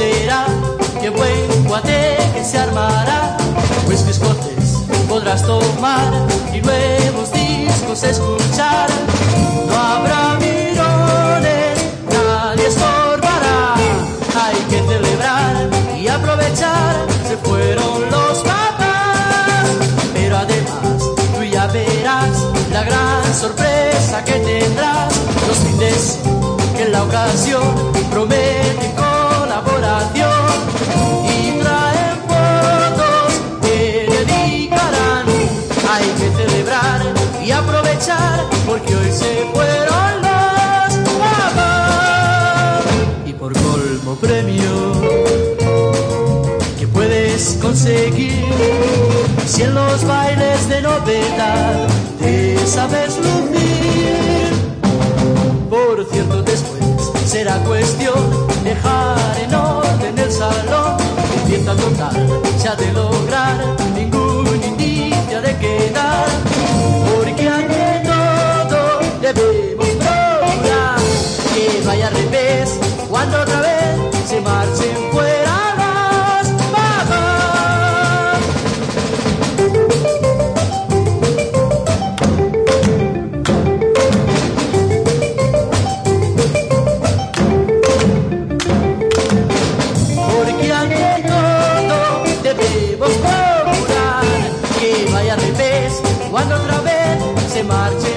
será, qué buen guate que se armará, pues biscotes podrás tomar y nuevos discos escuchar. No habrá mirones, nadie estorbará, hay que celebrar y aprovechar, se fueron los papás, pero además tú ya verás la gran sorpresa que tendrás. Los fines que en la ocasión promete porque hoy se fueron los papás. Y por colmo premio que puedes conseguir si en los bailes de novedad te sabes lucir. Por cierto, después será cuestión otra vez se marche